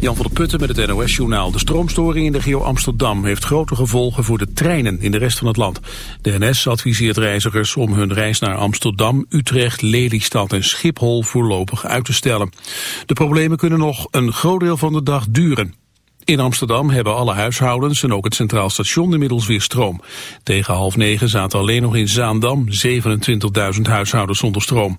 Jan van der Putten met het NOS-journaal. De stroomstoring in de regio Amsterdam heeft grote gevolgen voor de treinen in de rest van het land. De NS adviseert reizigers om hun reis naar Amsterdam, Utrecht, Lelystad en Schiphol voorlopig uit te stellen. De problemen kunnen nog een groot deel van de dag duren. In Amsterdam hebben alle huishoudens en ook het Centraal Station inmiddels weer stroom. Tegen half negen zaten alleen nog in Zaandam 27.000 huishoudens zonder stroom.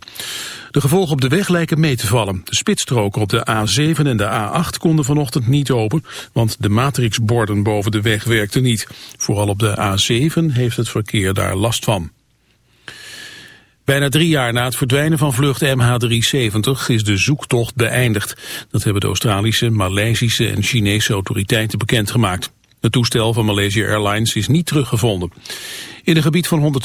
De gevolgen op de weg lijken mee te vallen. De spitsstroken op de A7 en de A8 konden vanochtend niet open, want de matrixborden boven de weg werkten niet. Vooral op de A7 heeft het verkeer daar last van. Bijna drie jaar na het verdwijnen van vlucht MH370 is de zoektocht beëindigd. Dat hebben de Australische, Maleisische en Chinese autoriteiten bekendgemaakt. Het toestel van Malaysia Airlines is niet teruggevonden. In een gebied van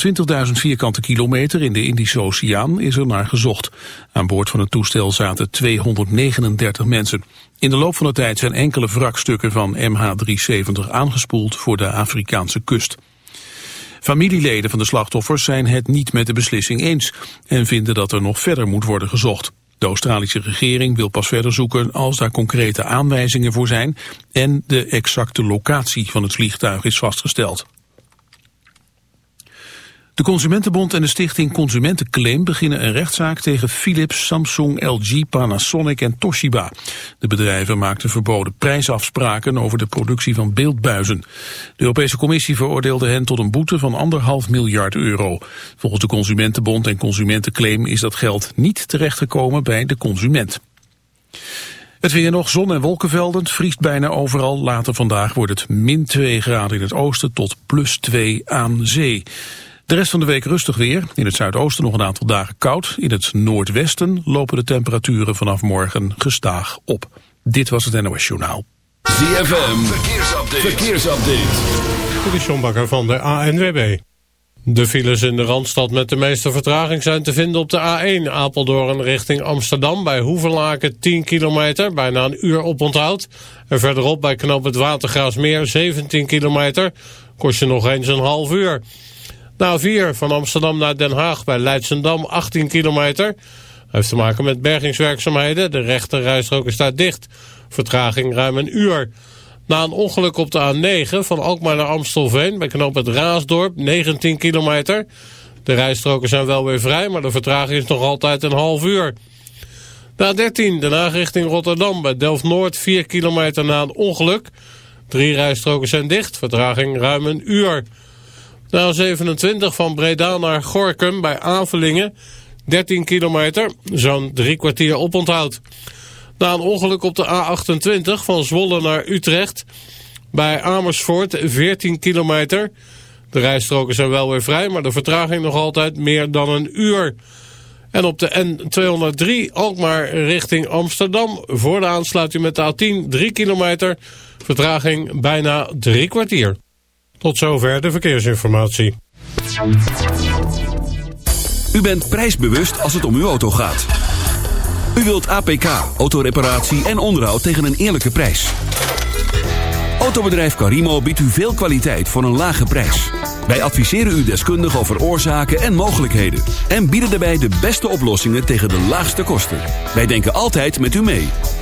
120.000 vierkante kilometer in de Indische Oceaan is er naar gezocht. Aan boord van het toestel zaten 239 mensen. In de loop van de tijd zijn enkele wrakstukken van MH370 aangespoeld voor de Afrikaanse kust. Familieleden van de slachtoffers zijn het niet met de beslissing eens en vinden dat er nog verder moet worden gezocht. De Australische regering wil pas verder zoeken als daar concrete aanwijzingen voor zijn en de exacte locatie van het vliegtuig is vastgesteld. De Consumentenbond en de stichting Consumentenclaim beginnen een rechtszaak tegen Philips, Samsung, LG, Panasonic en Toshiba. De bedrijven maakten verboden prijsafspraken over de productie van beeldbuizen. De Europese Commissie veroordeelde hen tot een boete van anderhalf miljard euro. Volgens de Consumentenbond en Consumentenclaim is dat geld niet terechtgekomen bij de consument. Het weer nog, zon en wolkenvelden, vriest bijna overal. Later vandaag wordt het min 2 graden in het oosten tot plus 2 aan zee. De rest van de week rustig weer. In het zuidoosten nog een aantal dagen koud. In het noordwesten lopen de temperaturen vanaf morgen gestaag op. Dit was het NOS Journaal. ZFM, verkeersupdate. verkeersupdate. Dit is John Bakker van de ANWB. De files in de Randstad met de meeste vertraging zijn te vinden op de A1 Apeldoorn richting Amsterdam bij Hoevenlaken 10 kilometer, bijna een uur op onthoud. En verderop bij Knoop het Watergraasmeer 17 kilometer, kost je nog eens een half uur. Na 4 van Amsterdam naar Den Haag bij Leidsendam 18 kilometer. Heeft te maken met bergingswerkzaamheden. De rechte rijstrook is daar dicht. Vertraging ruim een uur. Na een ongeluk op de A9 van Alkmaar naar Amstelveen... bij knoop het Raasdorp, 19 kilometer. De rijstroken zijn wel weer vrij, maar de vertraging is nog altijd een half uur. Na 13 de richting Rotterdam bij Delft-Noord... 4 kilometer na een ongeluk. Drie rijstroken zijn dicht, vertraging ruim een uur... De 27 van Breda naar Gorkum bij Avelingen. 13 kilometer, zo'n drie kwartier oponthoud. Na een ongeluk op de A28 van Zwolle naar Utrecht. Bij Amersfoort 14 kilometer. De rijstroken zijn wel weer vrij, maar de vertraging nog altijd meer dan een uur. En op de N203 Alkmaar richting Amsterdam. Voor de aansluiting met de A10 3 kilometer. Vertraging bijna drie kwartier. Tot zover de verkeersinformatie. U bent prijsbewust als het om uw auto gaat. U wilt APK, autoreparatie en onderhoud tegen een eerlijke prijs. Autobedrijf Carimo biedt u veel kwaliteit voor een lage prijs. Wij adviseren u deskundig over oorzaken en mogelijkheden. En bieden daarbij de beste oplossingen tegen de laagste kosten. Wij denken altijd met u mee.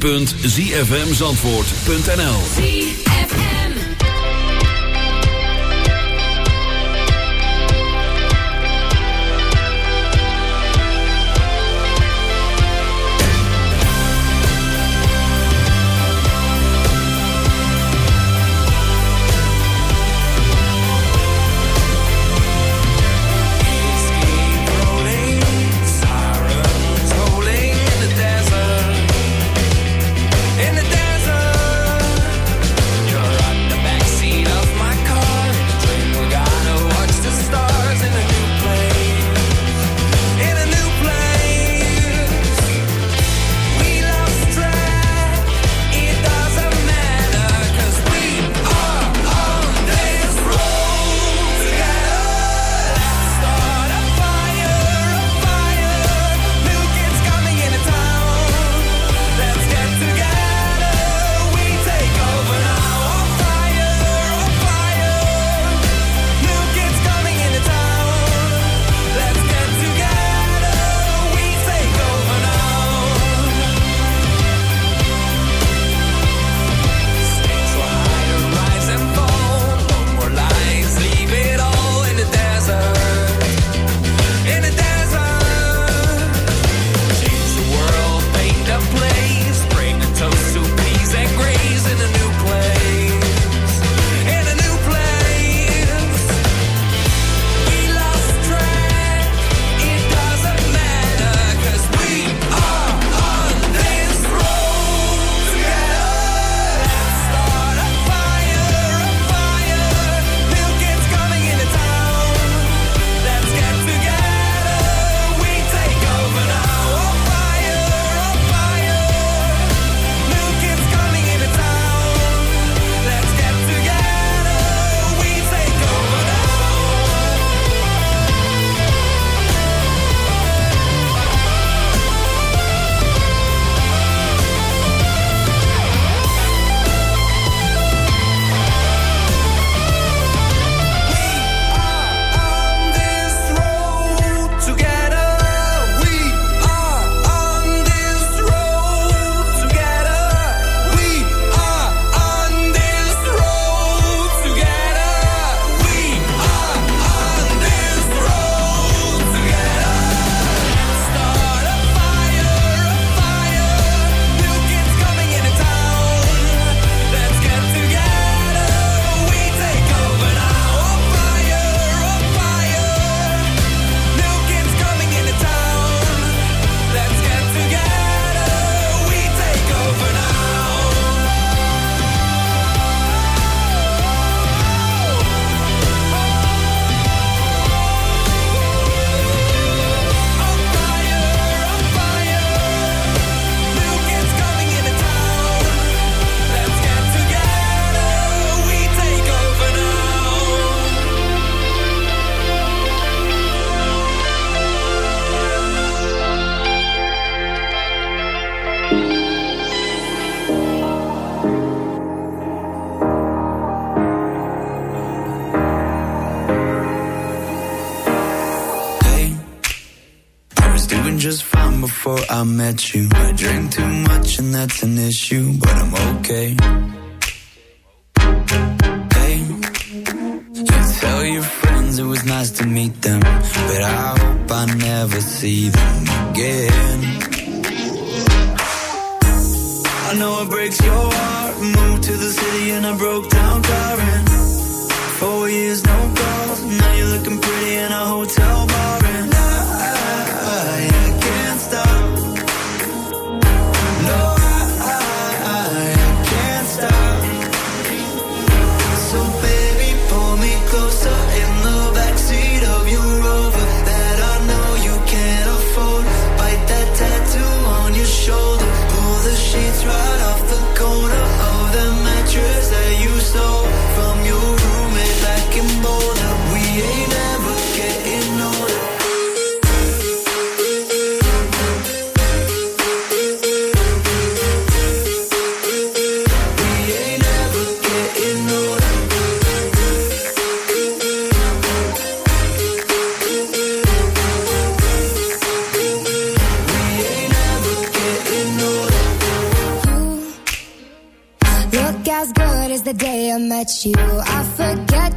www.zfmzandvoort.nl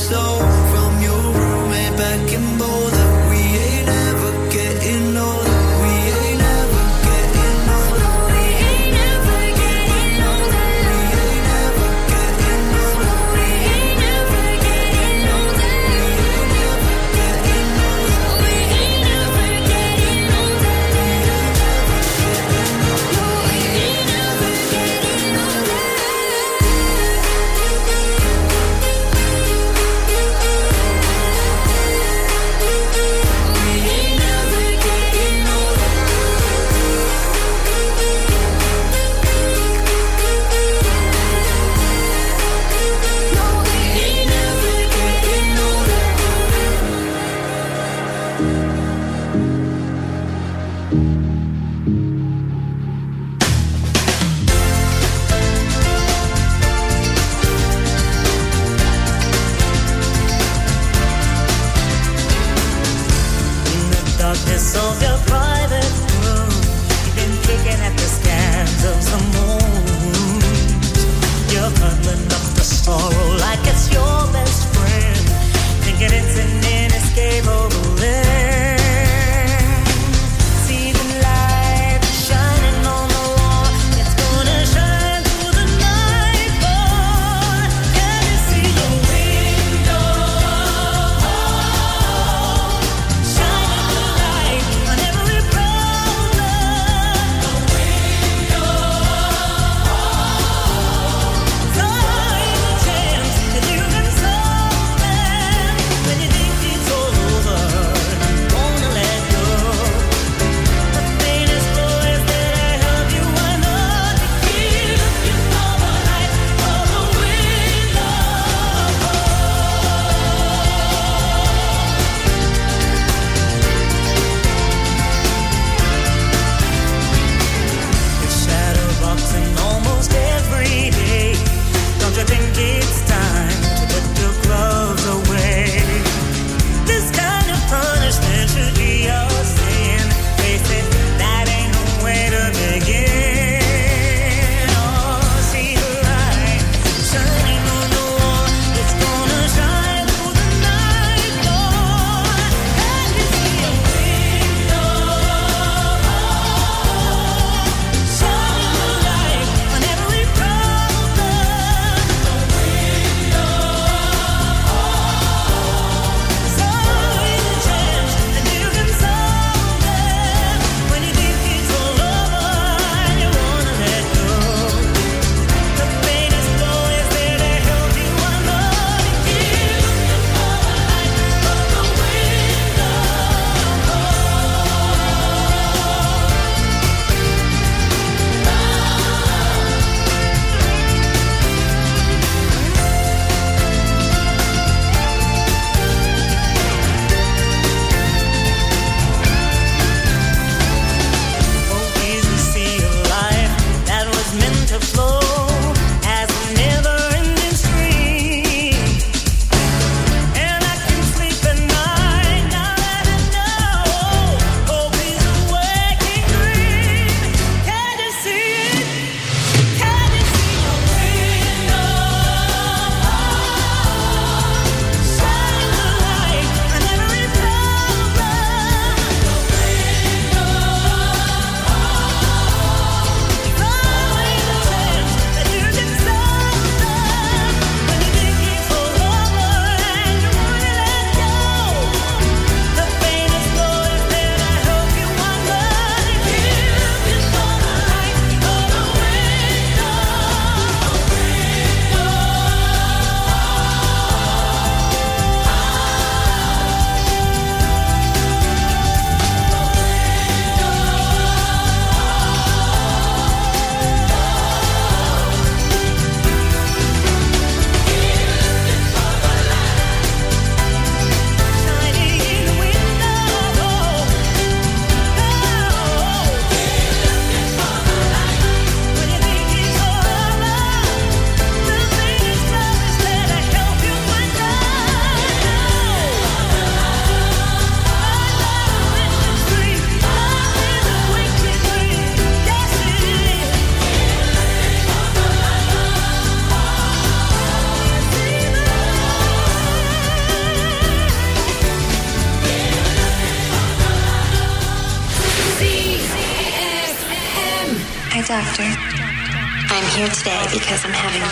so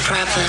problem.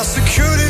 Our security